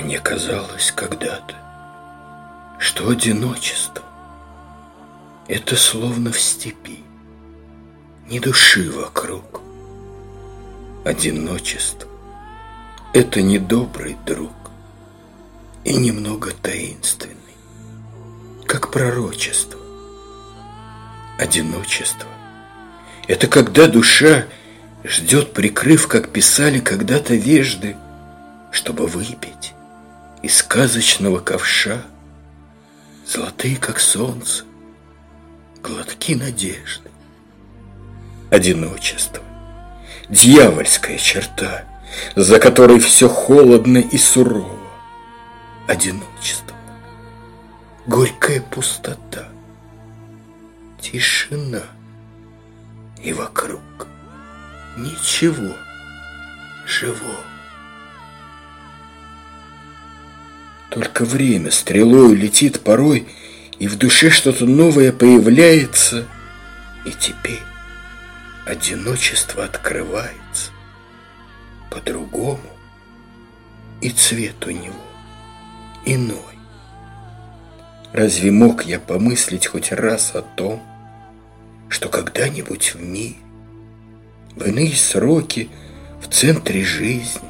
Мне казалось когда-то, что одиночество — это словно в степи, ни души вокруг. Одиночество — это недобрый друг и немного таинственный, как пророчество. Одиночество — это когда душа ждет, прикрыв, как писали когда-то вежды, чтобы выпить из сказочного ковша золотые, как солнце, глотки надежды. Одиночество, дьявольская черта, за которой все холодно и сурово. Одиночество, горькая пустота, тишина и вокруг ничего живого. Только время стрелой летит порой, и в душе что-то новое появляется, и теперь одиночество открывается по-другому, и цвет у него иной. Разве мог я помыслить хоть раз о том, что когда-нибудь в мире в иные сроки в центре жизни,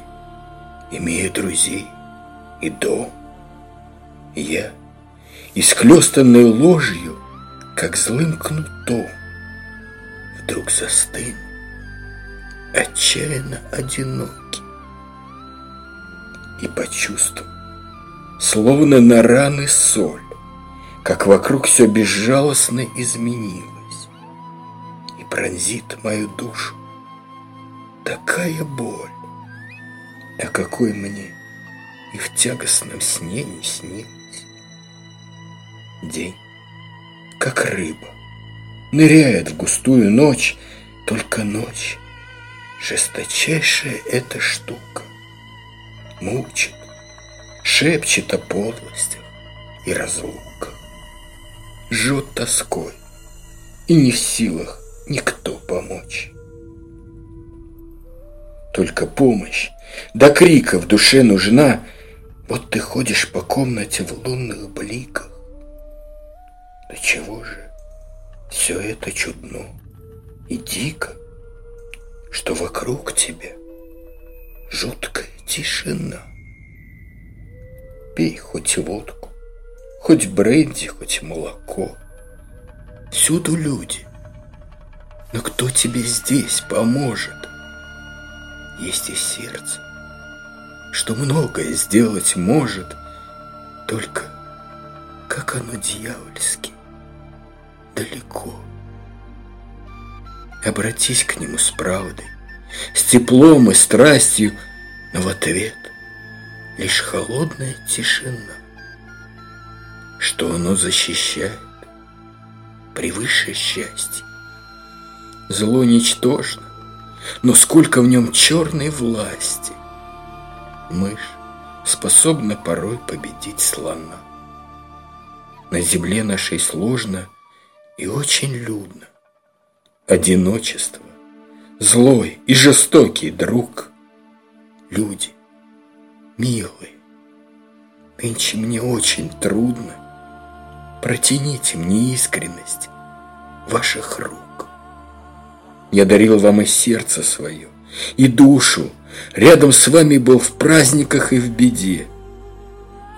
имея друзей и дом. Я, исклестанной ложью, как злым кнутом, вдруг застыл, отчаянно одинокий, и почувствовал, словно на раны соль, как вокруг все безжалостно изменилось и пронзит мою душу такая боль, о какой мне и в тягостном сне не снилось. День, как рыба, ныряет в густую ночь, только ночь, жесточайшая эта штука, мучит, шепчет о подлостях и разлуках, жжет тоской, и не в силах никто помочь. Только помощь, до крика в душе нужна. Вот ты ходишь по комнате в лунных бликах. Да чего же все это чудно и дико, что вокруг тебя жуткая тишина. Пей хоть водку, хоть бренди, хоть молоко. Всюду люди. Но кто тебе здесь поможет? есть и сердце, что многое сделать может, только как оно дьявольски далеко. Обратись к нему с правдой, с теплом и страстью, но в ответ лишь холодная тишина, что оно защищает превыше счастья. Зло ничтожно, но сколько в нем черной власти. Мышь способна порой победить слона. На земле нашей сложно и очень людно. Одиночество, злой и жестокий друг. Люди, милые, нынче мне очень трудно. Протяните мне искренность ваших рук. Я дарил вам и сердце свое, и душу. Рядом с вами был в праздниках и в беде.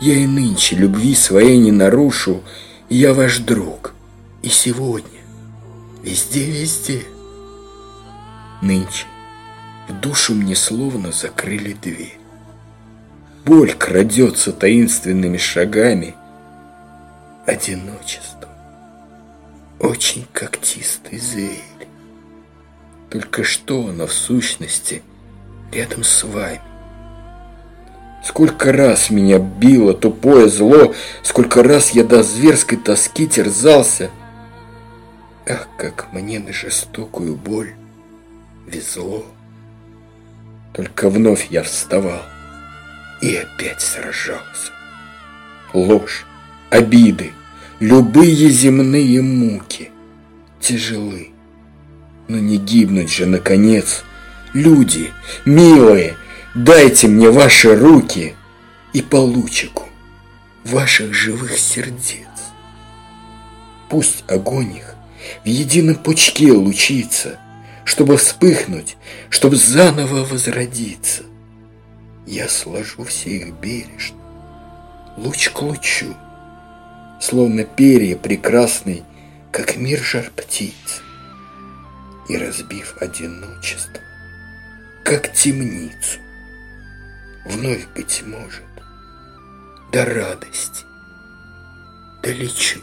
Я и нынче любви своей не нарушу, и я ваш друг. И сегодня, везде-везде. Нынче в душу мне словно закрыли дверь. Боль крадется таинственными шагами. Одиночество. Очень когтистый зверь. Только что оно в сущности рядом с вами? Сколько раз меня било тупое зло, Сколько раз я до зверской тоски терзался. Ах, как мне на жестокую боль везло. Только вновь я вставал и опять сражался. Ложь, обиды, любые земные муки тяжелы. Но не гибнуть же, наконец. Люди, милые, дайте мне ваши руки. и по лучику ваших живых сердец. Пусть огонь их в едином пучке лучится, чтобы вспыхнуть, чтобы заново возродиться. Я сложу все их бережно, луч к лучу, словно перья прекрасный, как мир жар птиц, и разбив одиночество, как темницу, вновь, быть может, до радости долечу.